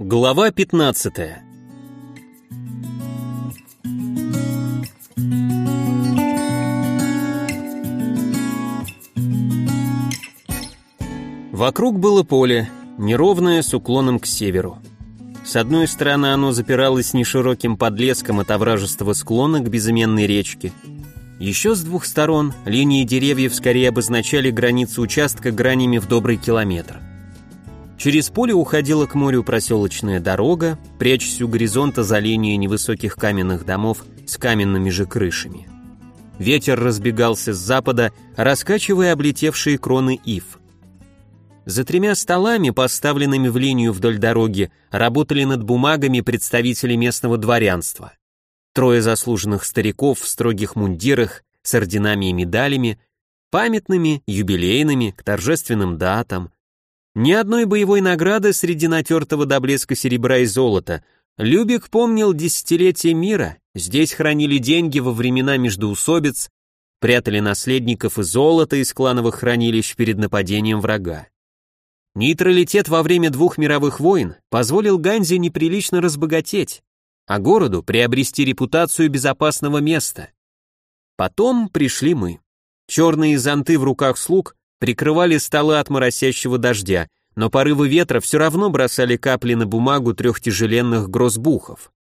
Глава 15 Вокруг было поле, неровное с уклоном к северу. С одной стороны оно запиралось нешироким подлеском от овражистого склона к безыменной речке. Еще с двух сторон линии деревьев скорее обозначали границу участка гранями в добрый километр. Через поле уходила к морю проселочная дорога, прячась у горизонта за линией невысоких каменных домов с каменными же крышами. Ветер разбегался с запада, раскачивая облетевшие кроны ив. За тремя столами, поставленными в линию вдоль дороги, работали над бумагами представители местного дворянства. Трое заслуженных стариков в строгих мундирах, с орденами и медалями, памятными, юбилейными, к торжественным датам, ни одной боевой награды среди натертого до блеска серебра и золота. Любик помнил десятилетия мира, здесь хранили деньги во времена междоусобиц, прятали наследников и золото из клановых хранилищ перед нападением врага. Нейтралитет во время двух мировых войн позволил Ганзе неприлично разбогатеть, а городу приобрести репутацию безопасного места. Потом пришли мы. Черные зонты в руках слуг прикрывали столы от моросящего дождя, но порывы ветра все равно бросали капли на бумагу трех тяжеленных грозбухов.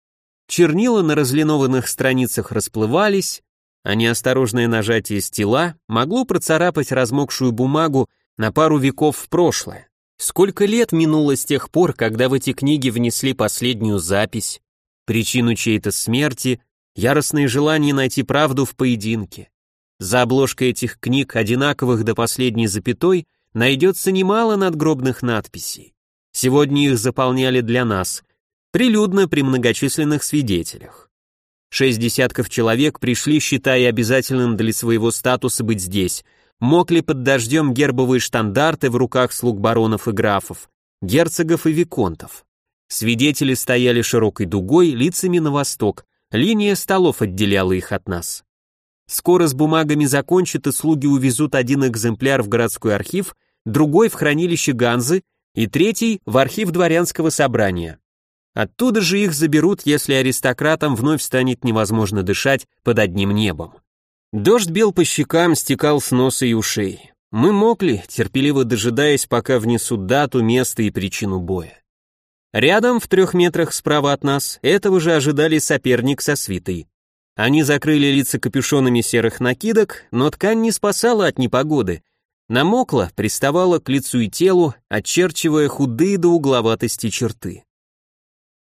Чернила на разлинованных страницах расплывались, а неосторожное нажатие стила могло процарапать размокшую бумагу на пару веков в прошлое. Сколько лет минуло с тех пор, когда в эти книги внесли последнюю запись, причину чьей-то смерти, яростное желание найти правду в поединке. За обложкой этих книг, одинаковых до последней запятой, найдется немало надгробных надписей. Сегодня их заполняли для нас, прилюдно при многочисленных свидетелях. Шесть десятков человек пришли, считая обязательным для своего статуса быть здесь, мокли под дождем гербовые штандарты в руках слуг баронов и графов, герцогов и виконтов. Свидетели стояли широкой дугой, лицами на восток, линия столов отделяла их от нас. Скоро с бумагами закончат, и слуги увезут один экземпляр в городской архив, другой в хранилище Ганзы и третий в архив дворянского собрания. Оттуда же их заберут, если аристократам вновь станет невозможно дышать под одним небом. Дождь бил по щекам, стекал с носа и ушей. Мы мокли, терпеливо дожидаясь, пока внесут дату, место и причину боя. Рядом, в трех метрах справа от нас, этого же ожидали соперник со свитой. Они закрыли лица капюшонами серых накидок, но ткань не спасала от непогоды. Намокла, приставала к лицу и телу, очерчивая худые до угловатости черты.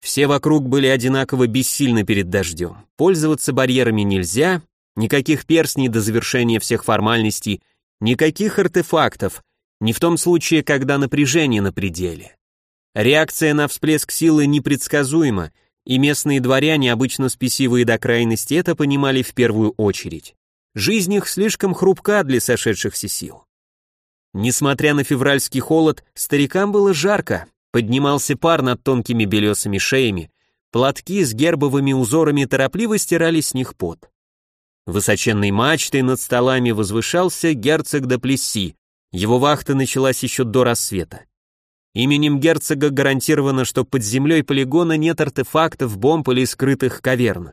Все вокруг были одинаково бессильны перед дождем. Пользоваться барьерами нельзя, никаких перстней до завершения всех формальностей, никаких артефактов, не в том случае, когда напряжение на пределе. Реакция на всплеск силы непредсказуема, и местные дворяне, обычно спесивые до крайности, это понимали в первую очередь. Жизнь их слишком хрупка для сошедшихся сил. Несмотря на февральский холод, старикам было жарко, поднимался пар над тонкими белесыми шеями, платки с гербовыми узорами торопливо стирали с них пот. Высоченной мачтой над столами возвышался герцог де Плесси, его вахта началась еще до рассвета. Именем герцога гарантировано, что под землей полигона нет артефактов, бомб или скрытых каверн.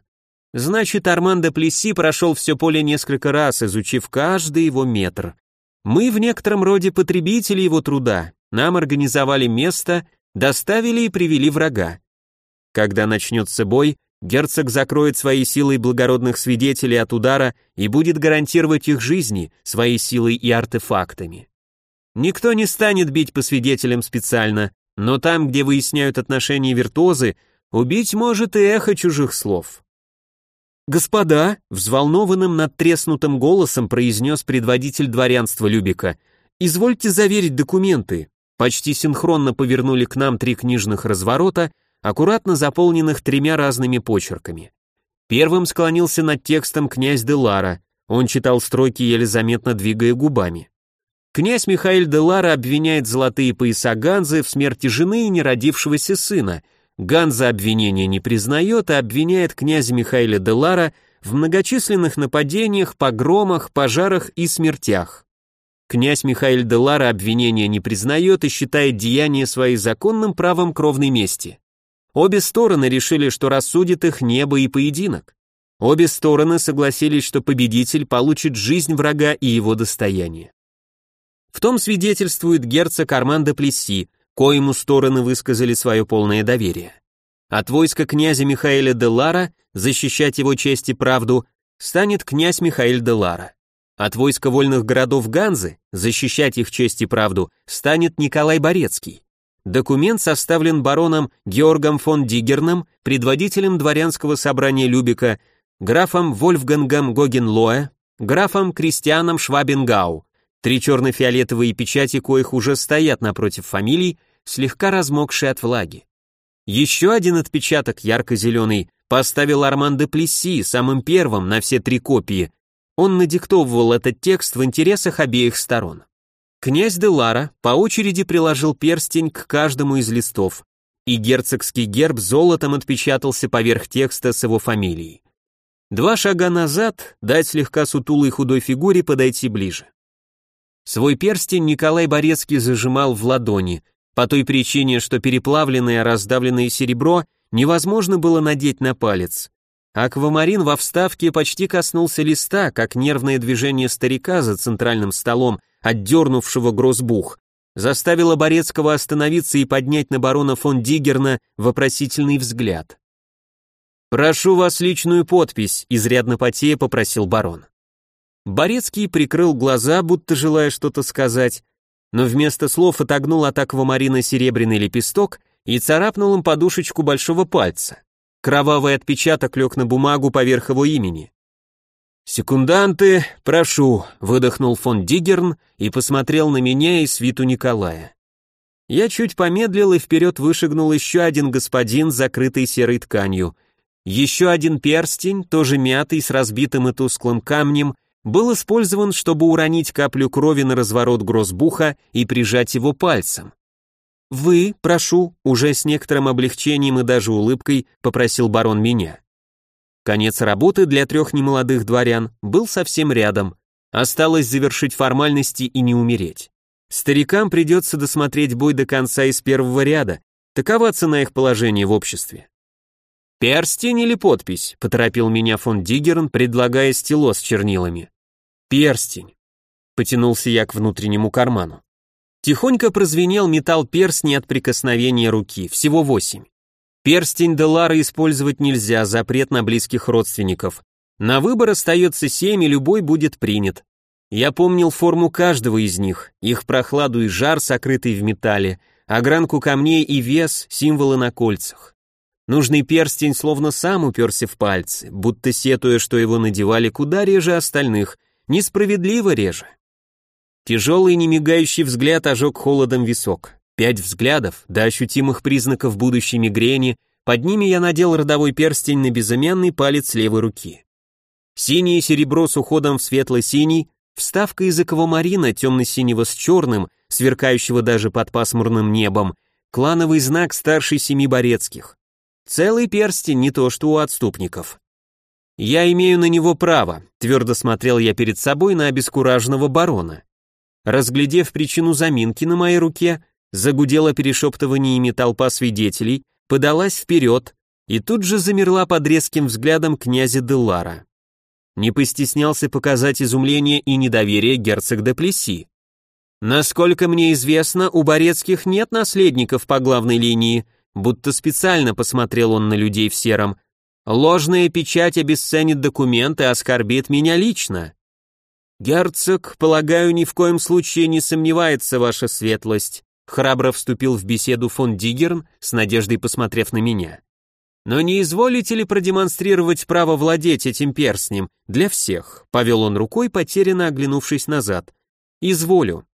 Значит, Армандо Плеси прошел все поле несколько раз, изучив каждый его метр. Мы в некотором роде потребители его труда, нам организовали место, доставили и привели врага. Когда начнется бой, герцог закроет своей силой благородных свидетелей от удара и будет гарантировать их жизни своей силой и артефактами. Никто не станет бить по свидетелям специально, но там, где выясняют отношения виртуозы, убить может и эхо чужих слов. «Господа», — взволнованным надтреснутым голосом произнес предводитель дворянства Любика, «извольте заверить документы». Почти синхронно повернули к нам три книжных разворота, аккуратно заполненных тремя разными почерками. Первым склонился над текстом князь Делара, он читал строки, еле заметно двигая губами. Князь Михаил де Лара обвиняет золотые пояса Ганзы в смерти жены и неродившегося сына. Ганза обвинения не признает и обвиняет князя Михаила де Лара в многочисленных нападениях, погромах, пожарах и смертях. Князь Михаил де Лара обвинения не признает и считает деяние своей законным правом кровной мести. Обе стороны решили, что рассудит их небо и поединок. Обе стороны согласились, что победитель получит жизнь врага и его достояние. В том свидетельствует герцог Арман де Плесси, коему стороны высказали свое полное доверие. От войска князя Михаэля де Лара защищать его честь и правду станет князь Михаэль де Лара. От войска вольных городов Ганзы защищать их честь и правду станет Николай Борецкий. Документ составлен бароном Георгом фон Дигерном, предводителем дворянского собрания Любика, графом Вольфгангом Гогенлоэ, графом Кристианом Швабенгау. Три черно-фиолетовые печати, коих уже стоят напротив фамилий, слегка размокшие от влаги. Еще один отпечаток, ярко-зеленый, поставил Арман де Плесси самым первым на все три копии. Он надиктовывал этот текст в интересах обеих сторон. Князь де Лара по очереди приложил перстень к каждому из листов, и герцогский герб золотом отпечатался поверх текста с его фамилией. Два шага назад, дать слегка сутулой худой фигуре подойти ближе. Свой перстень Николай Борецкий зажимал в ладони, по той причине, что переплавленное раздавленное серебро невозможно было надеть на палец. Аквамарин во вставке почти коснулся листа, как нервное движение старика за центральным столом, отдернувшего грозбух, заставило Борецкого остановиться и поднять на барона фон Дигерна вопросительный взгляд. «Прошу вас личную подпись», — изрядно потея попросил барон. Борецкий прикрыл глаза, будто желая что-то сказать, но вместо слов отогнул от аквамарина серебряный лепесток и царапнул им подушечку большого пальца. Кровавый отпечаток лег на бумагу поверх его имени. «Секунданты, прошу», — выдохнул фон Диггерн и посмотрел на меня и свиту Николая. Я чуть помедлил и вперед вышагнул еще один господин, закрытый серой тканью. Еще один перстень, тоже мятый, с разбитым и тусклым камнем, был использован, чтобы уронить каплю крови на разворот грозбуха и прижать его пальцем. «Вы, прошу», уже с некоторым облегчением и даже улыбкой попросил барон меня. Конец работы для трех немолодых дворян был совсем рядом. Осталось завершить формальности и не умереть. Старикам придется досмотреть бой до конца из первого ряда. Такова цена их положения в обществе. «Перстень или подпись?» — поторопил меня фон Диггерн, предлагая стело с чернилами. «Перстень», — потянулся я к внутреннему карману. Тихонько прозвенел металл перстни от прикосновения руки, всего восемь. Перстень Делара использовать нельзя, запрет на близких родственников. На выбор остается семь, и любой будет принят. Я помнил форму каждого из них, их прохладу и жар, сокрытый в металле, огранку камней и вес, символы на кольцах. Нужный перстень словно сам уперся в пальцы, будто сетуя, что его надевали куда реже остальных, несправедливо реже. Тяжелый немигающий взгляд ожег холодом висок. Пять взглядов, до ощутимых признаков будущей мигрени, под ними я надел родовой перстень на безымянный палец левой руки. Синее серебро с уходом в светло-синий, вставка из аквамарина темно-синего с черным, сверкающего даже под пасмурным небом, клановый знак старшей семи Борецких. Целый перстень, не то что у отступников. Я имею на него право, твердо смотрел я перед собой на обескураженного барона. Разглядев причину заминки на моей руке, загудела перешептываниями толпа свидетелей, подалась вперед и тут же замерла под резким взглядом князя Деллара. Не постеснялся показать изумление и недоверие герцог де Плесси. Насколько мне известно, у Борецких нет наследников по главной линии, будто специально посмотрел он на людей в сером. Ложная печать обесценит документы, оскорбит меня лично. «Герцог, полагаю, ни в коем случае не сомневается, ваша светлость», храбро вступил в беседу фон Диггерн, с надеждой посмотрев на меня. «Но не изволите ли продемонстрировать право владеть этим перстнем для всех?» повел он рукой, потерянно оглянувшись назад. «Изволю».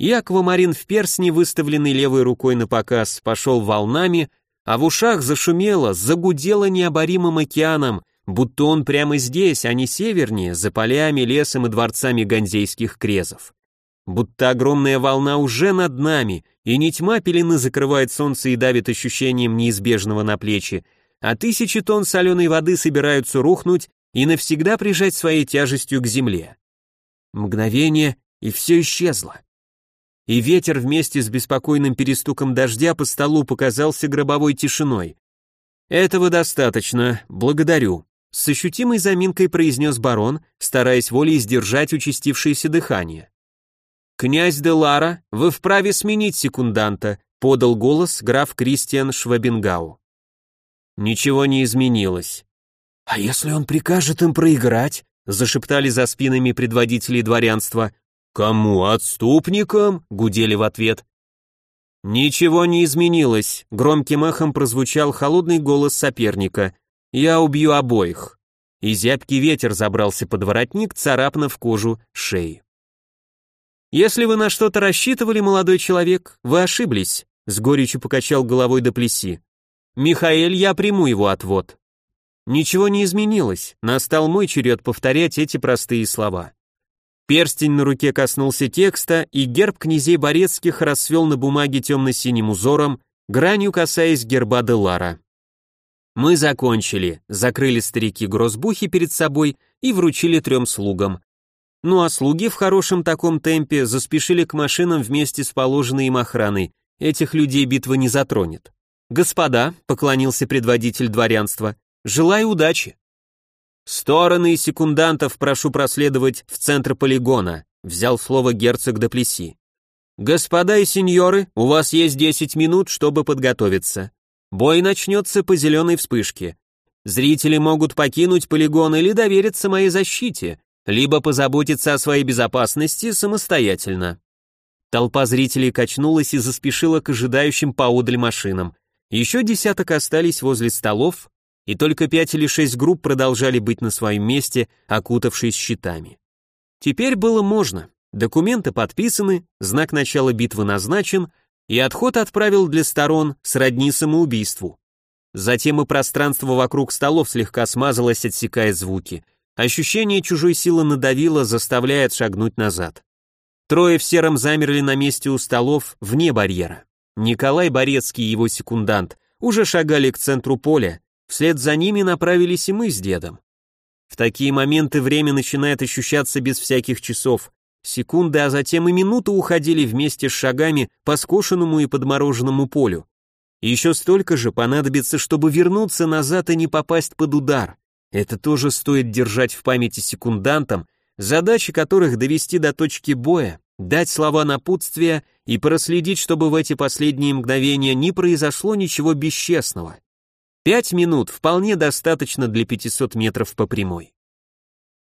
И аквамарин в перстне, выставленный левой рукой на показ, пошел волнами, а в ушах зашумело, загудело необоримым океаном, будто он прямо здесь, а не севернее, за полями, лесом и дворцами ганзейских крезов. Будто огромная волна уже над нами, и не тьма пелены закрывает солнце и давит ощущением неизбежного на плечи, а тысячи тонн соленой воды собираются рухнуть и навсегда прижать своей тяжестью к земле. Мгновение, и все исчезло. И ветер вместе с беспокойным перестуком дождя по столу показался гробовой тишиной. Этого достаточно, благодарю. С ощутимой заминкой произнес барон, стараясь волей сдержать участившееся дыхание. «Князь де Лара, вы вправе сменить секунданта», подал голос граф Кристиан Швабингау. Ничего не изменилось. «А если он прикажет им проиграть?» зашептали за спинами предводителей дворянства. «Кому, отступникам?» гудели в ответ. «Ничего не изменилось», громким эхом прозвучал холодный голос соперника. «Я убью обоих». И зябкий ветер забрался под воротник, царапнув кожу шеи. «Если вы на что-то рассчитывали, молодой человек, вы ошиблись», с горечью покачал головой до плеси. «Михаэль, я приму его отвод». Ничего не изменилось, настал мой черед повторять эти простые слова. Перстень на руке коснулся текста, и герб князей Борецких расцвел на бумаге темно-синим узором, гранью касаясь герба Делара. Мы закончили, закрыли старики грозбухи перед собой и вручили трем слугам. Ну а слуги в хорошем таком темпе заспешили к машинам вместе с положенной им охраной, этих людей битва не затронет. «Господа», — поклонился предводитель дворянства, — «желаю удачи». «Стороны секундантов прошу проследовать в центр полигона», взял слово герцог де Плеси. «Господа и сеньоры, у вас есть 10 минут, чтобы подготовиться. Бой начнется по зеленой вспышке. Зрители могут покинуть полигон или довериться моей защите, либо позаботиться о своей безопасности самостоятельно». Толпа зрителей качнулась и заспешила к ожидающим поодаль машинам. Еще десяток остались возле столов, и только пять или шесть групп продолжали быть на своем месте, окутавшись щитами. Теперь было можно. Документы подписаны, знак начала битвы назначен, и отход отправил для сторон сродни самоубийству. Затем и пространство вокруг столов слегка смазалось, отсекая звуки. Ощущение чужой силы надавило, заставляя шагнуть назад. Трое в сером замерли на месте у столов, вне барьера. Николай Борецкий и его секундант уже шагали к центру поля, Вслед за ними направились и мы с дедом. В такие моменты время начинает ощущаться без всяких часов. Секунды, а затем и минуты уходили вместе с шагами по скошенному и подмороженному полю. Еще столько же понадобится, чтобы вернуться назад и не попасть под удар. Это тоже стоит держать в памяти секундантам, задачи которых довести до точки боя, дать слова напутствия и проследить, чтобы в эти последние мгновения не произошло ничего бесчестного. Пять минут вполне достаточно для 500 метров по прямой.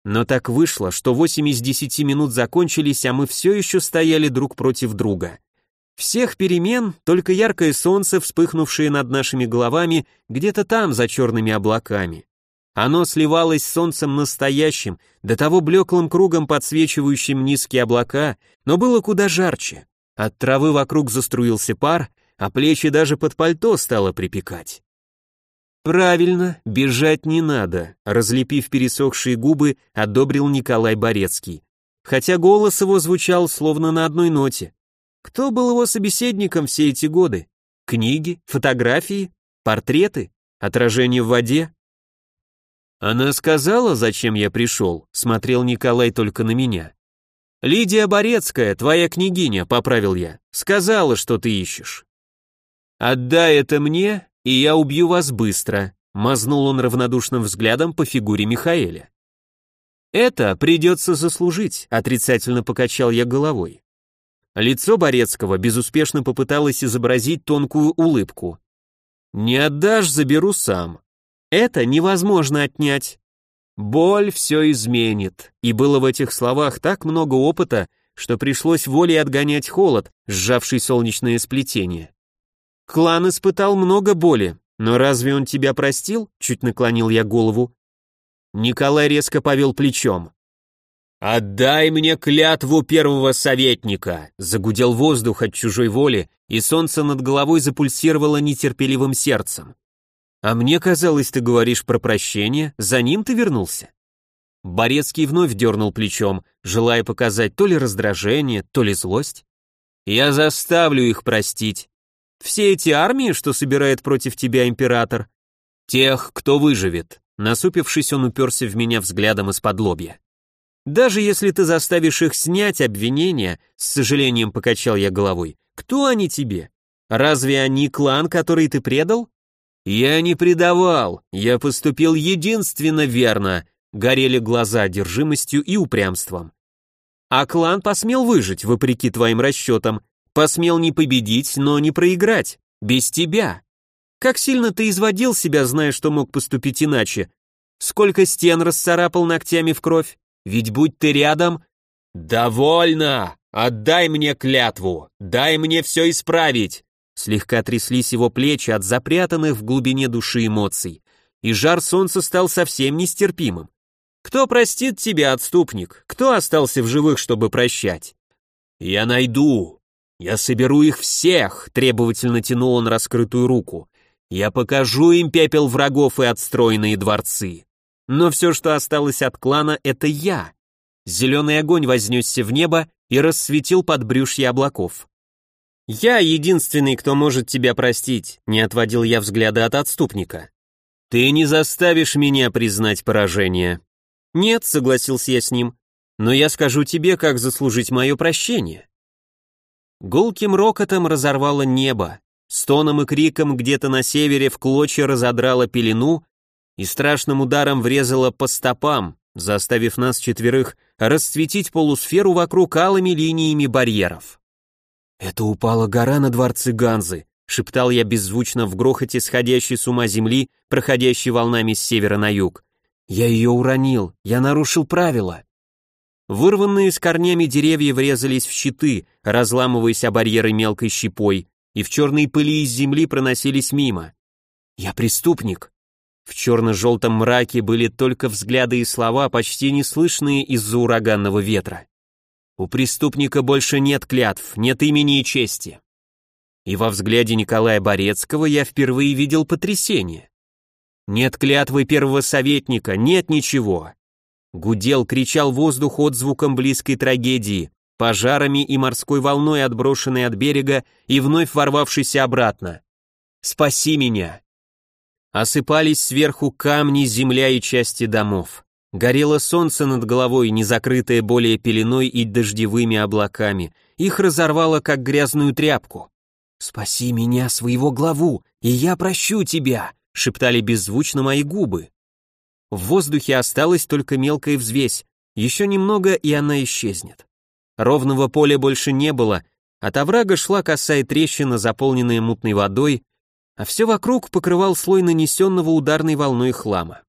Но так вышло, что 8 из 10 минут закончились, а мы все еще стояли друг против друга. Всех перемен, только яркое солнце, вспыхнувшее над нашими головами, где-то там, за черными облаками. Оно сливалось с солнцем настоящим, до того блеклым кругом подсвечивающим низкие облака, но было куда жарче. От травы вокруг заструился пар, а плечи даже под пальто стало припекать. Правильно, бежать не надо, разлепив пересохшие губы, одобрил Николай Борецкий. Хотя голос его звучал словно на одной ноте. Кто был его собеседником все эти годы? Книги, фотографии, портреты, отражение в воде? Она сказала, зачем я пришел, смотрел Николай только на меня. Лидия Борецкая, твоя княгиня, поправил я, сказала, что ты ищешь. Отдай это мне, и я убью вас быстро», — мазнул он равнодушным взглядом по фигуре Михаэля. «Это придется заслужить», — отрицательно покачал я головой. Лицо Борецкого безуспешно попыталось изобразить тонкую улыбку. «Не отдашь, заберу сам. Это невозможно отнять. Боль все изменит». И было в этих словах так много опыта, что пришлось волей отгонять холод, сжавший солнечное сплетение. Клан испытал много боли, но разве он тебя простил? Чуть наклонил я голову. Николай резко повел плечом. «Отдай мне клятву первого советника!» Загудел воздух от чужой воли, и солнце над головой запульсировало нетерпеливым сердцем. «А мне казалось, ты говоришь про прощение, за ним ты вернулся?» Борецкий вновь дернул плечом, желая показать то ли раздражение, то ли злость. «Я заставлю их простить, все эти армии, что собирает против тебя император? Тех, кто выживет. Насупившись, он уперся в меня взглядом из-под лобья. Даже если ты заставишь их снять обвинения, с сожалением покачал я головой, кто они тебе? Разве они клан, который ты предал? «Я не предавал, я поступил единственно верно», горели глаза одержимостью и упрямством. «А клан посмел выжить, вопреки твоим расчетам, посмел не победить, но не проиграть, без тебя. Как сильно ты изводил себя, зная, что мог поступить иначе? Сколько стен расцарапал ногтями в кровь? Ведь будь ты рядом...» «Довольно! Отдай мне клятву! Дай мне все исправить!» Слегка тряслись его плечи от запрятанных в глубине души эмоций, и жар солнца стал совсем нестерпимым. Кто простит тебя, отступник? Кто остался в живых, чтобы прощать? Я найду. Я соберу их всех, требовательно тянул он раскрытую руку. Я покажу им пепел врагов и отстроенные дворцы. Но все, что осталось от клана, это я. Зеленый огонь вознесся в небо и рассветил подбрюшье облаков. «Я единственный, кто может тебя простить», — не отводил я взгляда от отступника. «Ты не заставишь меня признать поражение». «Нет», — согласился я с ним, — «но я скажу тебе, как заслужить мое прощение». Гулким рокотом разорвало небо, стоном и криком где-то на севере в клочья разодрало пелену и страшным ударом врезало по стопам, заставив нас четверых расцветить полусферу вокруг алыми линиями барьеров. «Это упала гора на дворце Ганзы», — шептал я беззвучно в грохоте сходящей с ума земли, проходящей волнами с севера на юг. «Я ее уронил, я нарушил правила». Вырванные с корнями деревья врезались в щиты, разламываясь о барьеры мелкой щепой, и в черной пыли из земли проносились мимо. «Я преступник». В черно-желтом мраке были только взгляды и слова, почти неслышные из-за ураганного ветра. У преступника больше нет клятв, нет имени и чести. И во взгляде Николая Борецкого я впервые видел потрясение. Нет клятвы первого советника, нет ничего. Гудел, кричал воздух отзвуком близкой трагедии, пожарами и морской волной, отброшенной от берега и вновь ворвавшейся обратно. «Спаси меня!» Осыпались сверху камни, земля и части домов. Горело солнце над головой, не закрытое более пеленой и дождевыми облаками. Их разорвало, как грязную тряпку. «Спаси меня, своего главу, и я прощу тебя!» — шептали беззвучно мои губы. В воздухе осталась только мелкая взвесь, еще немного, и она исчезнет. Ровного поля больше не было, от оврага шла косая трещина, заполненная мутной водой, а все вокруг покрывал слой нанесенного ударной волной хлама.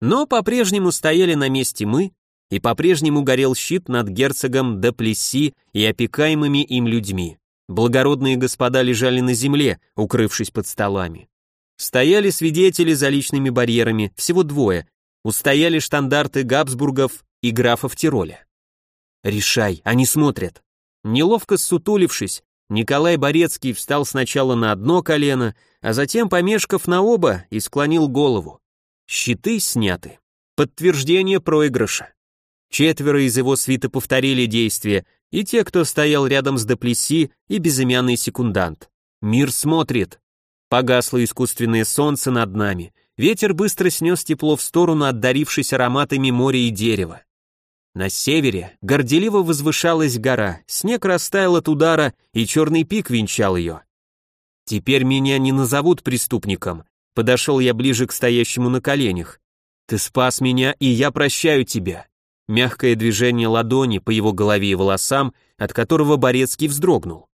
Но по-прежнему стояли на месте мы, и по-прежнему горел щит над герцогом де и опекаемыми им людьми. Благородные господа лежали на земле, укрывшись под столами. Стояли свидетели за личными барьерами, всего двое. Устояли штандарты Габсбургов и графов Тироля. «Решай, они смотрят». Неловко ссутулившись, Николай Борецкий встал сначала на одно колено, а затем, помешков на оба, и склонил голову. Щиты сняты. Подтверждение проигрыша. Четверо из его свита повторили действия, и те, кто стоял рядом с Деплеси, и безымянный секундант. Мир смотрит. Погасло искусственное солнце над нами. Ветер быстро снес тепло в сторону, отдарившись ароматами моря и дерева. На севере горделиво возвышалась гора, снег растаял от удара, и черный пик венчал ее. Теперь меня не назовут преступником, Подошел я ближе к стоящему на коленях. «Ты спас меня, и я прощаю тебя». Мягкое движение ладони по его голове и волосам, от которого Борецкий вздрогнул.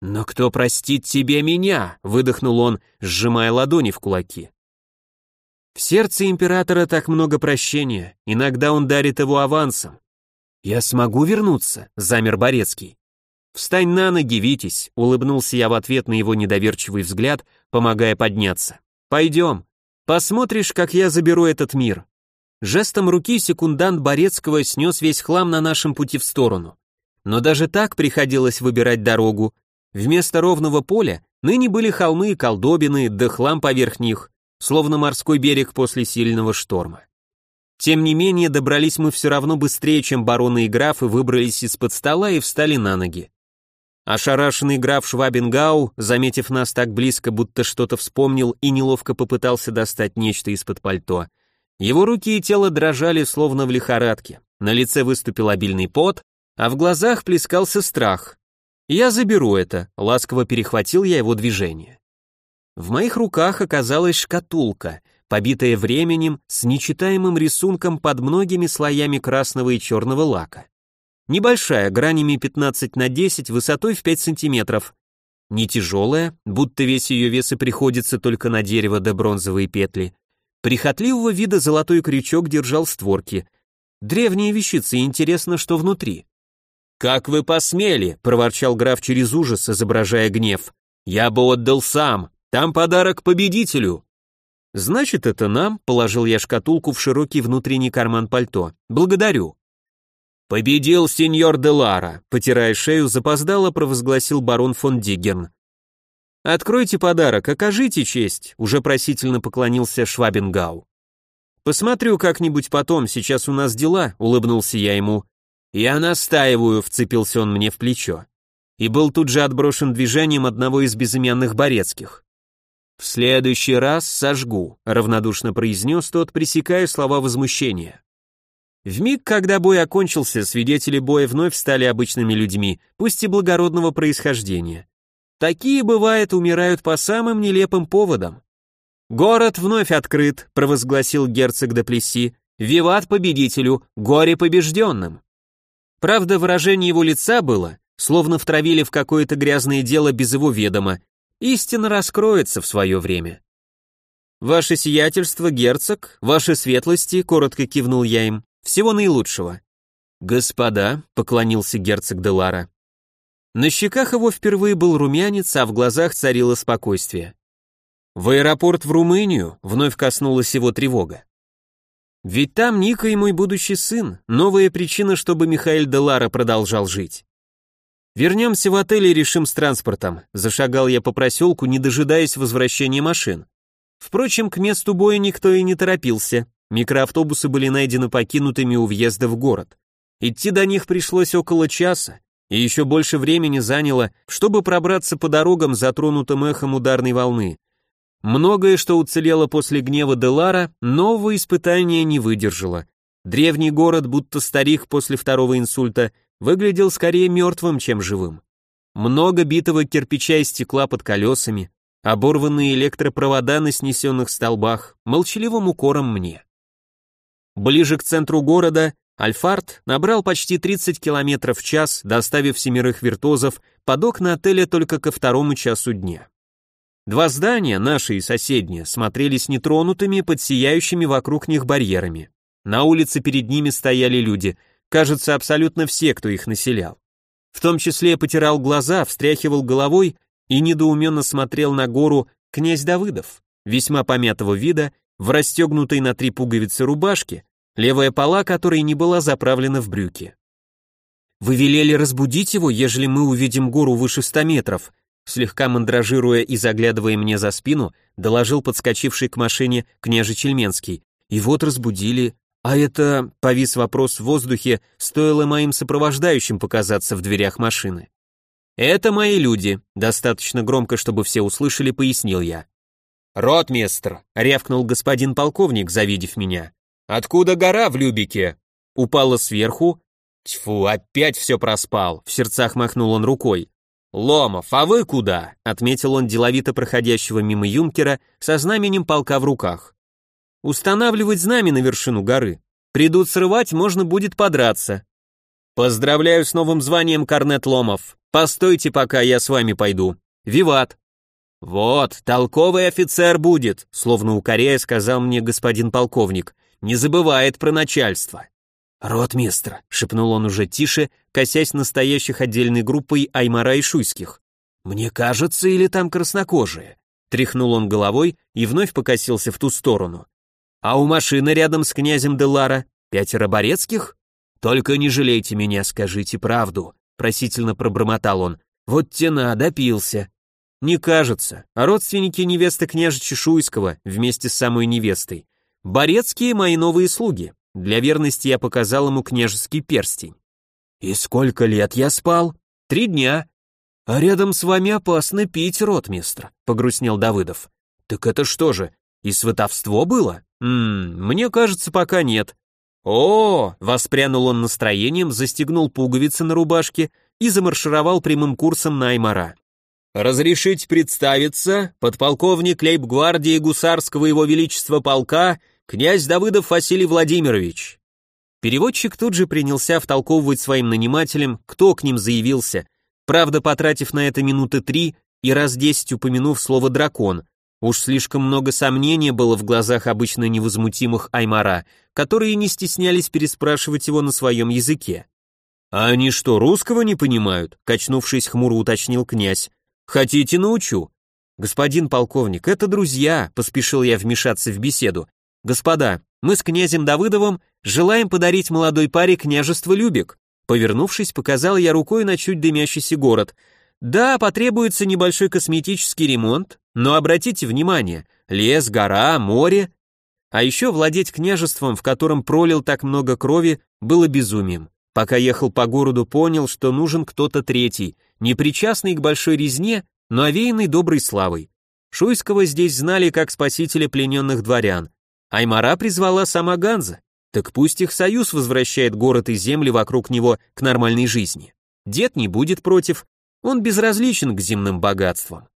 «Но кто простит тебе меня?» — выдохнул он, сжимая ладони в кулаки. В сердце императора так много прощения, иногда он дарит его авансом. «Я смогу вернуться?» — замер Борецкий. «Встань на ноги, Витязь!» — улыбнулся я в ответ на его недоверчивый взгляд, помогая подняться. Пойдем, посмотришь, как я заберу этот мир. Жестом руки секундант Борецкого снес весь хлам на нашем пути в сторону. Но даже так приходилось выбирать дорогу. Вместо ровного поля ныне были холмы и колдобины, да хлам поверх них, словно морской берег после сильного шторма. Тем не менее, добрались мы все равно быстрее, чем бароны и графы выбрались из-под стола и встали на ноги. Ошарашенный граф Швабингау, заметив нас так близко, будто что-то вспомнил и неловко попытался достать нечто из-под пальто. Его руки и тело дрожали, словно в лихорадке. На лице выступил обильный пот, а в глазах плескался страх. «Я заберу это», — ласково перехватил я его движение. В моих руках оказалась шкатулка, побитая временем с нечитаемым рисунком под многими слоями красного и черного лака. Небольшая, гранями 15 на 10, высотой в 5 сантиметров. Не тяжелая, будто весь ее вес и приходится только на дерево да бронзовые петли. Прихотливого вида золотой крючок держал створки. Древние вещицы, интересно, что внутри. «Как вы посмели!» — проворчал граф через ужас, изображая гнев. «Я бы отдал сам! Там подарок победителю!» «Значит, это нам?» — положил я шкатулку в широкий внутренний карман пальто. «Благодарю!» «Победил сеньор Делара!» — потирая шею, запоздало провозгласил барон фон Диггерн. «Откройте подарок, окажите честь», — уже просительно поклонился Швабенгау. «Посмотрю как-нибудь потом, сейчас у нас дела», — улыбнулся я ему. «Я настаиваю», — вцепился он мне в плечо. И был тут же отброшен движением одного из безымянных борецких. «В следующий раз сожгу», — равнодушно произнес тот, пресекая слова возмущения. В миг, когда бой окончился, свидетели боя вновь стали обычными людьми, пусть и благородного происхождения. Такие, бывает, умирают по самым нелепым поводам. «Город вновь открыт», — провозгласил герцог де. «Виват победителю, горе побежденным». Правда, выражение его лица было, словно втравили в какое-то грязное дело без его ведома. Истина раскроется в свое время. «Ваше сиятельство, герцог, ваши светлости», — коротко кивнул я им, — «всего наилучшего». «Господа», — поклонился герцог Делара. На щеках его впервые был румянец, а в глазах царило спокойствие. В аэропорт в Румынию вновь коснулась его тревога. Ведь там Ника и мой будущий сын, новая причина, чтобы Михаил Делара продолжал жить. Вернемся в отель и решим с транспортом. Зашагал я по проселку, не дожидаясь возвращения машин. Впрочем, к месту боя никто и не торопился. Микроавтобусы были найдены покинутыми у въезда в город. Идти до них пришлось около часа, и еще больше времени заняло, чтобы пробраться по дорогам, затронутым эхом ударной волны. Многое, что уцелело после гнева Делара, нового испытания не выдержало. Древний город, будто старик после второго инсульта, выглядел скорее мертвым, чем живым. Много битого кирпича и стекла под колесами, оборванные электропровода на снесенных столбах, молчаливым укором мне. Ближе к центру города Альфард набрал почти 30 км в час, доставив семерых виртуозов под окна отеля только ко второму часу дня. Два здания, наши и соседние, смотрелись нетронутыми под сияющими вокруг них барьерами. На улице перед ними стояли люди, кажется, абсолютно все, кто их населял. В том числе потирал глаза, встряхивал головой и недоуменно смотрел на гору князь Давыдов, весьма помятого вида, в расстегнутой на три пуговицы рубашке, левая пола которой не была заправлена в брюки. «Вы велели разбудить его, ежели мы увидим гору выше ста метров», слегка мандражируя и заглядывая мне за спину, доложил подскочивший к машине княже Чельменский. И вот разбудили. А это, повис вопрос в воздухе, стоило моим сопровождающим показаться в дверях машины. «Это мои люди», — достаточно громко, чтобы все услышали, пояснил я. «Ротмистр», — рявкнул господин полковник, завидев меня. «Откуда гора в Любике?» «Упала сверху». «Тьфу, опять все проспал», — в сердцах махнул он рукой. «Ломов, а вы куда?» — отметил он деловито проходящего мимо юнкера со знаменем полка в руках. «Устанавливать знамя на вершину горы. Придут срывать, можно будет подраться». «Поздравляю с новым званием, Корнет Ломов. Постойте, пока я с вами пойду. Виват!» «Вот, толковый офицер будет», словно укоряя сказал мне господин полковник. «Не забывает про начальство». «Ротмистр», — шепнул он уже тише, косясь настоящих отдельной группой Аймара и Шуйских. «Мне кажется, или там краснокожие?» Тряхнул он головой и вновь покосился в ту сторону. «А у машины рядом с князем Делара пятеро Борецких? Только не жалейте меня, скажите правду», просительно пробормотал он. «Вот тена, допился». «Не кажется, а родственники невесты княжа Чешуйского вместе с самой невестой. Борецкие мои новые слуги, для верности я показал ему княжеский перстень. «И сколько лет я спал?» «Три дня». «А рядом с вами опасно пить, ротмистр», — погрустнел Давыдов. «Так это что же, и сватовство было?» «Ммм, мне кажется, пока нет». «О!» — воспрянул он настроением, застегнул пуговицы на рубашке и замаршировал прямым курсом на Аймара. Разрешить представиться, подполковник лейб-гвардии гусарского его величества полка, князь Давыдов Василий Владимирович. Переводчик тут же принялся втолковывать своим нанимателям, кто к ним заявился, правда, потратив на это минуты три и раз десять упомянув слово «дракон», Уж слишком много сомнения было в глазах обычно невозмутимых Аймара, которые не стеснялись переспрашивать его на своем языке. «А они что, русского не понимают?» — качнувшись хмуро уточнил князь. «Хотите, научу?» «Господин полковник, это друзья», — поспешил я вмешаться в беседу. «Господа, мы с князем Давыдовым желаем подарить молодой паре княжество Любек». Повернувшись, показал я рукой на чуть дымящийся город — да, потребуется небольшой косметический ремонт, но обратите внимание, лес, гора, море. А еще владеть княжеством, в котором пролил так много крови, было безумием. Пока ехал по городу, понял, что нужен кто-то третий, не причастный к большой резне, но овеянный доброй славой. Шуйского здесь знали как спасителя плененных дворян. Аймара призвала сама Ганза. Так пусть их союз возвращает город и земли вокруг него к нормальной жизни. Дед не будет против, он безразличен к земным богатствам.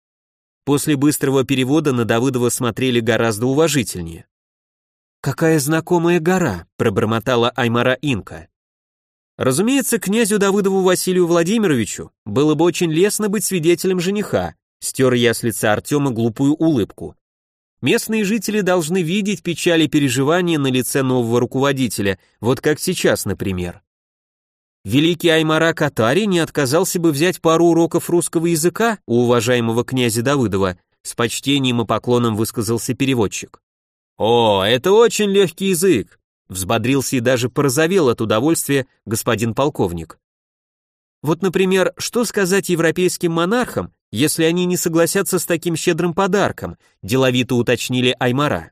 После быстрого перевода на Давыдова смотрели гораздо уважительнее. «Какая знакомая гора», — пробормотала Аймара Инка. Разумеется, князю Давыдову Василию Владимировичу было бы очень лестно быть свидетелем жениха, стер я с лица Артема глупую улыбку. Местные жители должны видеть печали и переживания на лице нового руководителя, вот как сейчас, например. Великий Аймара Катари не отказался бы взять пару уроков русского языка у уважаемого князя Давыдова, с почтением и поклоном высказался переводчик. «О, это очень легкий язык!» Взбодрился и даже порозовел от удовольствия господин полковник. Вот, например, что сказать европейским монархам, если они не согласятся с таким щедрым подарком, деловито уточнили Аймара.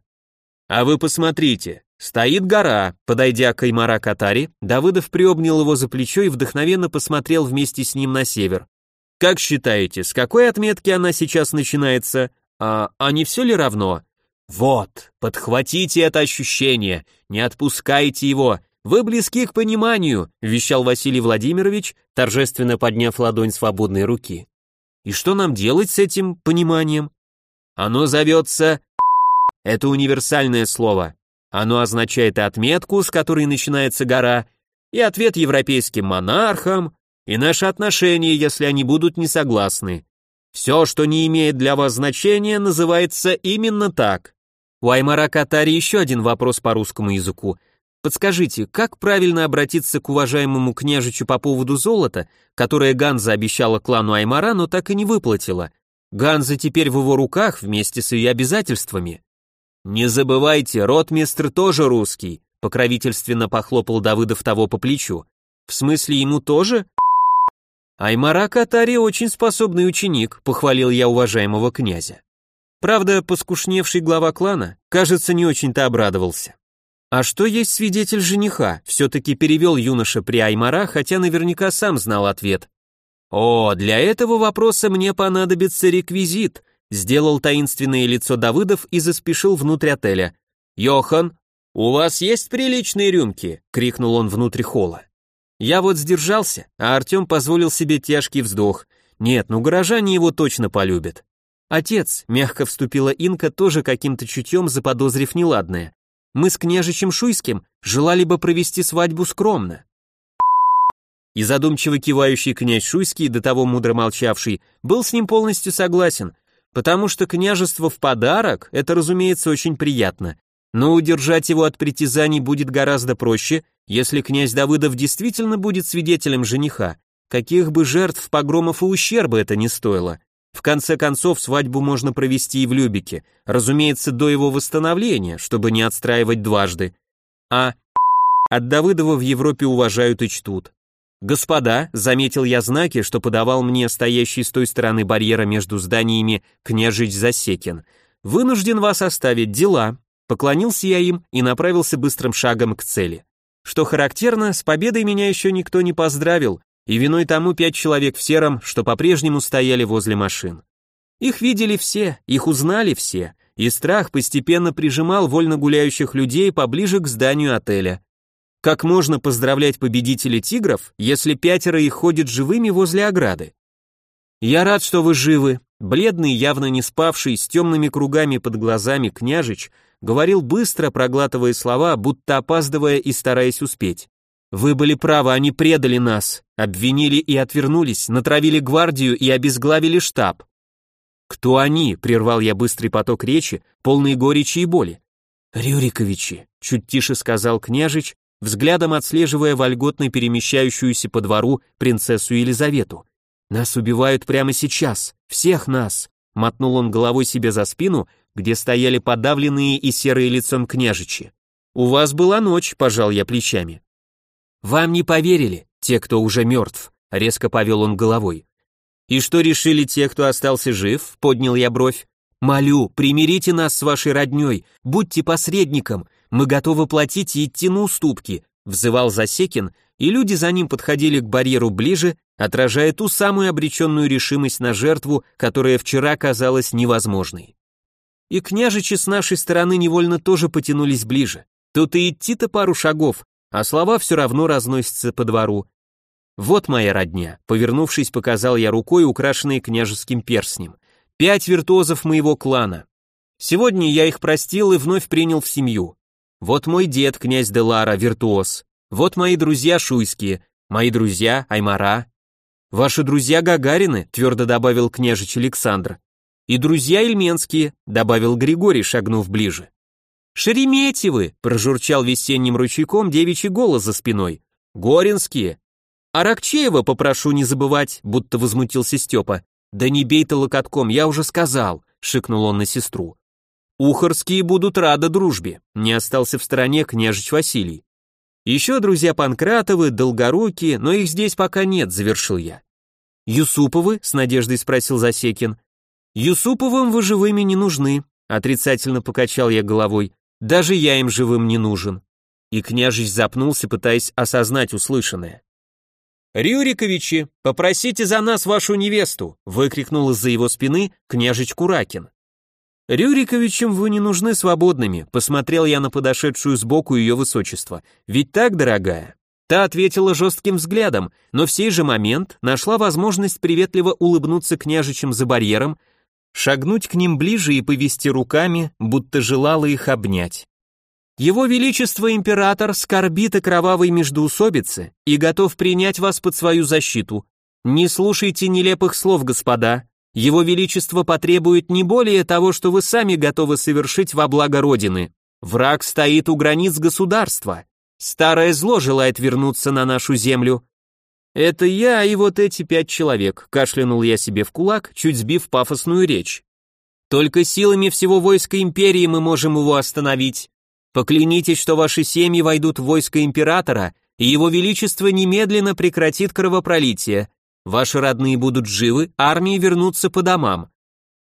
А вы посмотрите, Стоит гора. Подойдя к Аймара Катари, Давыдов приобнял его за плечо и вдохновенно посмотрел вместе с ним на север. Как считаете, с какой отметки она сейчас начинается? А, а не все ли равно? Вот, подхватите это ощущение, не отпускайте его. Вы близки к пониманию, вещал Василий Владимирович, торжественно подняв ладонь свободной руки. И что нам делать с этим пониманием? Оно зовется... Это универсальное слово. Оно означает отметку, с которой начинается гора, и ответ европейским монархам, и наши отношения, если они будут не согласны. Все, что не имеет для вас значения, называется именно так. У Аймара Катари еще один вопрос по русскому языку. Подскажите, как правильно обратиться к уважаемому княжичу по поводу золота, которое Ганза обещала клану Аймара, но так и не выплатила? Ганза теперь в его руках вместе с ее обязательствами. «Не забывайте, ротмистр тоже русский», покровительственно похлопал Давыдов того по плечу. «В смысле, ему тоже?» «Аймара Катари очень способный ученик», похвалил я уважаемого князя. Правда, поскушневший глава клана, кажется, не очень-то обрадовался. «А что есть свидетель жениха?» Все-таки перевел юноша при Аймара, хотя наверняка сам знал ответ. «О, для этого вопроса мне понадобится реквизит», Сделал таинственное лицо Давыдов и заспешил внутрь отеля. «Йохан, у вас есть приличные рюмки?» — крикнул он внутрь холла. Я вот сдержался, а Артем позволил себе тяжкий вздох. Нет, ну горожане его точно полюбят. Отец, мягко вступила Инка, тоже каким-то чутьем заподозрив неладное. Мы с княжичем Шуйским желали бы провести свадьбу скромно. И задумчиво кивающий князь Шуйский, до того мудро молчавший, был с ним полностью согласен, Потому что княжество в подарок – это, разумеется, очень приятно. Но удержать его от притязаний будет гораздо проще, если князь Давыдов действительно будет свидетелем жениха, каких бы жертв, погромов и ущерба это не стоило. В конце концов, свадьбу можно провести и в Любике, разумеется, до его восстановления, чтобы не отстраивать дважды. А от Давыдова в Европе уважают и чтут. «Господа», — заметил я знаки, что подавал мне стоящий с той стороны барьера между зданиями княжич Засекин. «Вынужден вас оставить дела». Поклонился я им и направился быстрым шагом к цели. Что характерно, с победой меня еще никто не поздравил, и виной тому пять человек в сером, что по-прежнему стояли возле машин. Их видели все, их узнали все, и страх постепенно прижимал вольно гуляющих людей поближе к зданию отеля. Как можно поздравлять победителей тигров, если пятеро их ходят живыми возле ограды? «Я рад, что вы живы». Бледный, явно не спавший, с темными кругами под глазами княжич говорил быстро, проглатывая слова, будто опаздывая и стараясь успеть. «Вы были правы, они предали нас, обвинили и отвернулись, натравили гвардию и обезглавили штаб». «Кто они?» — прервал я быстрый поток речи, полный горечи и боли. «Рюриковичи», — чуть тише сказал княжич, взглядом отслеживая вольготно перемещающуюся по двору принцессу Елизавету. «Нас убивают прямо сейчас, всех нас!» Мотнул он головой себе за спину, где стояли подавленные и серые лицом княжичи. «У вас была ночь», — пожал я плечами. «Вам не поверили, те, кто уже мертв», — резко повел он головой. «И что решили те, кто остался жив?» — поднял я бровь. «Молю, примирите нас с вашей роднёй, будьте посредником, мы готовы платить и идти на уступки», — взывал Засекин, и люди за ним подходили к барьеру ближе, отражая ту самую обреченную решимость на жертву, которая вчера казалась невозможной. И княжичи с нашей стороны невольно тоже потянулись ближе. Тут и идти-то пару шагов, а слова все равно разносятся по двору. Вот моя родня, повернувшись, показал я рукой, украшенной княжеским перстнем. Пять виртуозов моего клана. Сегодня я их простил и вновь принял в семью. Вот мой дед, князь Делара, виртуоз. Вот мои друзья шуйские, мои друзья Аймара, Ваши друзья Гагарины, твердо добавил княжич Александр. И друзья Ильменские, добавил Григорий, шагнув ближе. Шереметьевы, прожурчал весенним ручейком девичий голос за спиной. Горинские. Аракчеева попрошу не забывать, будто возмутился Степа. Да не бей ты локотком, я уже сказал, шикнул он на сестру. Ухарские будут рады дружбе, не остался в стороне княжич Василий. Еще друзья Панкратовы, Долгорукие, но их здесь пока нет, завершил я. Юсуповы? с надеждой спросил Засекин. Юсуповым вы живыми не нужны, отрицательно покачал я головой. Даже я им живым не нужен. И княжич запнулся, пытаясь осознать услышанное. «Рюриковичи, попросите за нас вашу невесту!» выкрикнул из-за его спины княжич Куракин. «Рюриковичам вы не нужны свободными», посмотрел я на подошедшую сбоку ее высочество. «Ведь так, дорогая?» Та ответила жестким взглядом, но в сей же момент нашла возможность приветливо улыбнуться княжичам за барьером, шагнуть к ним ближе и повести руками, будто желала их обнять. Его Величество Император скорбит о кровавой междоусобице и готов принять вас под свою защиту. Не слушайте нелепых слов, господа, его Величество потребует не более того, что вы сами готовы совершить во благо Родины. Враг стоит у границ государства. Старое зло желает вернуться на нашу землю. Это я и вот эти пять человек, кашлянул я себе в кулак, чуть сбив пафосную речь. Только силами всего войска империи мы можем его остановить. Поклянитесь, что ваши семьи войдут в войско императора, и его величество немедленно прекратит кровопролитие. Ваши родные будут живы, армии вернутся по домам.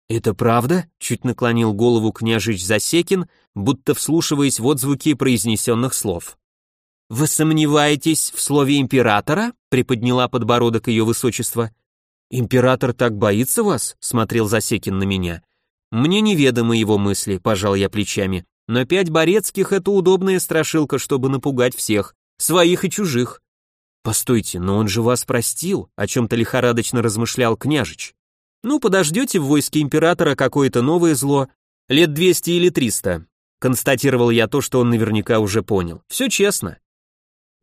Это правда? Чуть наклонил голову княжич Засекин, будто вслушиваясь в отзвуки произнесенных слов. Вы сомневаетесь в слове императора? приподняла подбородок ее высочества. Император так боится вас? смотрел Засекин на меня. Мне неведомы его мысли, пожал я плечами. Но пять борецких это удобная страшилка, чтобы напугать всех, своих и чужих. «Постойте, но он же вас простил», — о чем-то лихорадочно размышлял княжич. «Ну, подождете в войске императора какое-то новое зло, лет двести или триста», — констатировал я то, что он наверняка уже понял. «Все честно.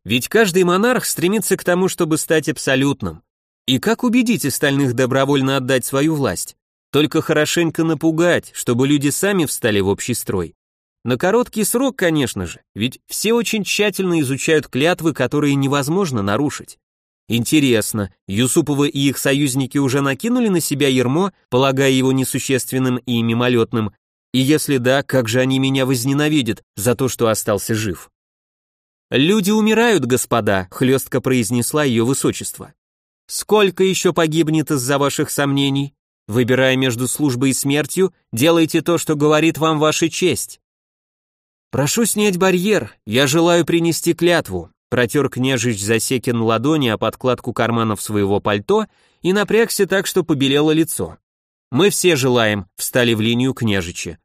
Ведь каждый монарх стремится к тому, чтобы стать абсолютным. И как убедить остальных добровольно отдать свою власть? Только хорошенько напугать, чтобы люди сами встали в общий строй. На короткий срок, конечно же, ведь все очень тщательно изучают клятвы, которые невозможно нарушить. Интересно, Юсуповы и их союзники уже накинули на себя ермо, полагая его несущественным и мимолетным, и если да, как же они меня возненавидят за то, что остался жив? «Люди умирают, господа», — хлестко произнесла ее высочество. «Сколько еще погибнет из-за ваших сомнений? Выбирая между службой и смертью, делайте то, что говорит вам ваша честь. «Прошу снять барьер, я желаю принести клятву», протер княжич Засекин ладони о подкладку карманов своего пальто и напрягся так, что побелело лицо. «Мы все желаем», встали в линию княжичи.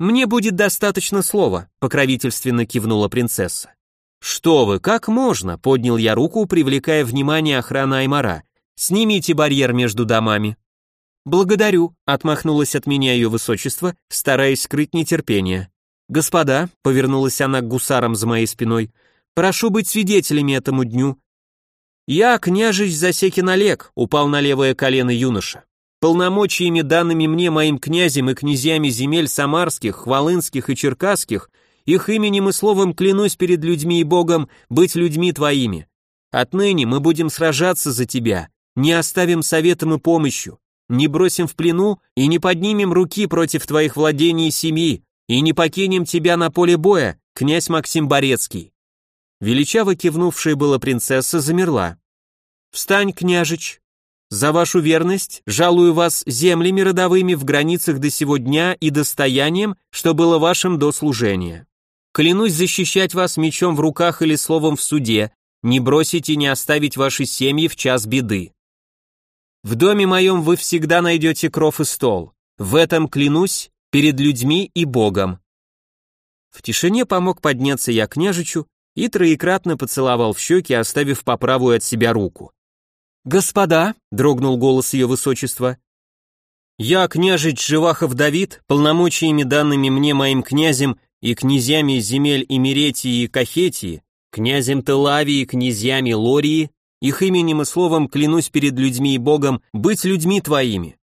«Мне будет достаточно слова», покровительственно кивнула принцесса. «Что вы, как можно?» — поднял я руку, привлекая внимание охраны Аймара. Снимите барьер между домами». «Благодарю», — отмахнулась от меня ее высочество, стараясь скрыть нетерпение. «Господа», — повернулась она к гусарам за моей спиной, — «прошу быть свидетелями этому дню». «Я, княжич Засекин Олег», — упал на левое колено юноша. «Полномочиями, данными мне моим князем и князьями земель самарских, хвалынских и черкасских, их именем и словом клянусь перед людьми и Богом быть людьми твоими. Отныне мы будем сражаться за тебя, не оставим советом и помощью, не бросим в плену и не поднимем руки против твоих владений и семьи, и не покинем тебя на поле боя, князь Максим Борецкий». Величаво кивнувшая была принцесса замерла. «Встань, княжич! За вашу верность жалую вас землями родовыми в границах до сего дня и достоянием, что было вашим до служения. Клянусь защищать вас мечом в руках или словом в суде, не бросить и не оставить ваши семьи в час беды. В доме моем вы всегда найдете кров и стол. В этом клянусь перед людьми и Богом. В тишине помог подняться я княжичу и троекратно поцеловал в щеки, оставив по правую от себя руку. «Господа», — дрогнул голос ее высочества, «я, княжич Живахов Давид, полномочиями данными мне моим князем и князьями земель Имеретии и Кахетии, князем Телавии князьями Лории, их именем и словом клянусь перед людьми и Богом быть людьми твоими.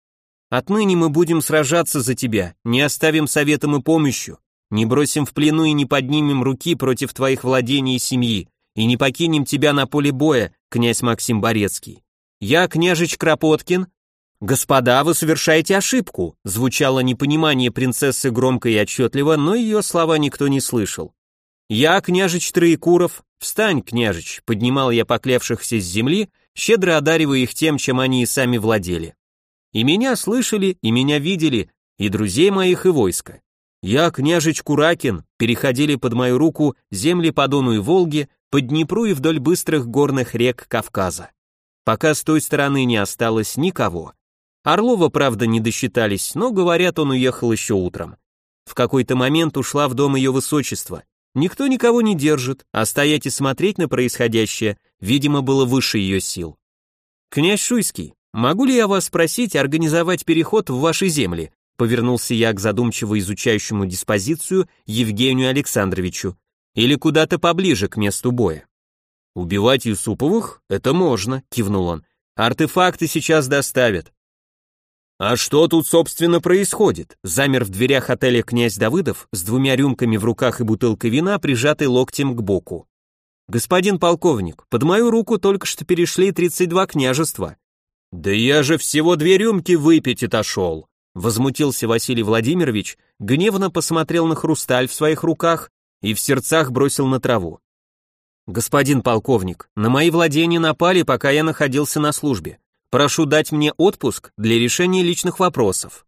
Отныне мы будем сражаться за тебя, не оставим советом и помощью, не бросим в плену и не поднимем руки против твоих владений и семьи, и не покинем тебя на поле боя, князь Максим Борецкий. Я, княжич Кропоткин, «Господа, вы совершаете ошибку», звучало непонимание принцессы громко и отчетливо, но ее слова никто не слышал. «Я, княжич Троекуров, встань, княжич», поднимал я поклявшихся с земли, щедро одаривая их тем, чем они и сами владели. И меня слышали, и меня видели, и друзей моих, и войска. Я, княжич Куракин, переходили под мою руку земли по Дону и Волге, по Днепру и вдоль быстрых горных рек Кавказа. Пока с той стороны не осталось никого. Орлова, правда, не досчитались, но, говорят, он уехал еще утром. В какой-то момент ушла в дом ее высочества, Никто никого не держит, а стоять и смотреть на происходящее, видимо, было выше ее сил. «Князь Шуйский, могу ли я вас спросить организовать переход в ваши земли?» Повернулся я к задумчиво изучающему диспозицию Евгению Александровичу. «Или куда-то поближе к месту боя?» «Убивать Юсуповых? Это можно», — кивнул он. «Артефакты сейчас доставят. «А что тут, собственно, происходит?» Замер в дверях отеля князь Давыдов с двумя рюмками в руках и бутылкой вина, прижатой локтем к боку. «Господин полковник, под мою руку только что перешли 32 княжества». «Да я же всего две рюмки выпить отошел!» Возмутился Василий Владимирович, гневно посмотрел на хрусталь в своих руках и в сердцах бросил на траву. «Господин полковник, на мои владения напали, пока я находился на службе. Прошу дать мне отпуск для решения личных вопросов.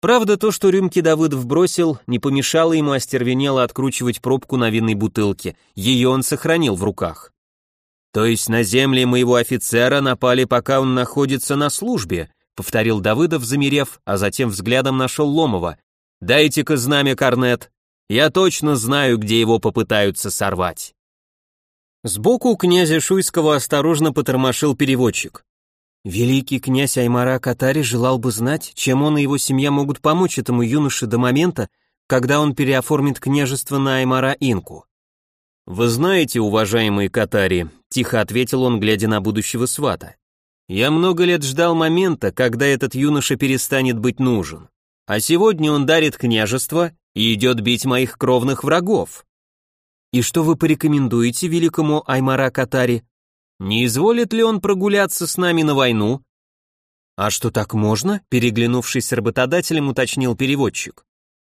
Правда, то, что рюмки Давыдов бросил, не помешало ему остервенело откручивать пробку на винной бутылке, ее он сохранил в руках. То есть на земли моего офицера напали, пока он находится на службе, повторил Давыдов, замерев, а затем взглядом нашел Ломова. Дайте-ка знамя, Корнет. Я точно знаю, где его попытаются сорвать. Сбоку князя Шуйского осторожно потормошил переводчик. Великий князь Аймара Катари желал бы знать, чем он и его семья могут помочь этому юноше до момента, когда он переоформит княжество на Аймара Инку. «Вы знаете, уважаемый Катари», — тихо ответил он, глядя на будущего свата, «я много лет ждал момента, когда этот юноша перестанет быть нужен. А сегодня он дарит княжество и идет бить моих кровных врагов». «И что вы порекомендуете великому Аймара Катари?» Не изволит ли он прогуляться с нами на войну? А что так можно? Переглянувшись с работодателем, уточнил переводчик.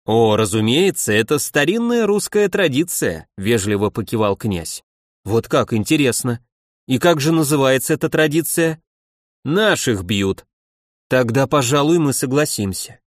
О, разумеется, это старинная русская традиция, вежливо покивал князь. Вот как интересно. И как же называется эта традиция? Наших бьют. Тогда, пожалуй, мы согласимся.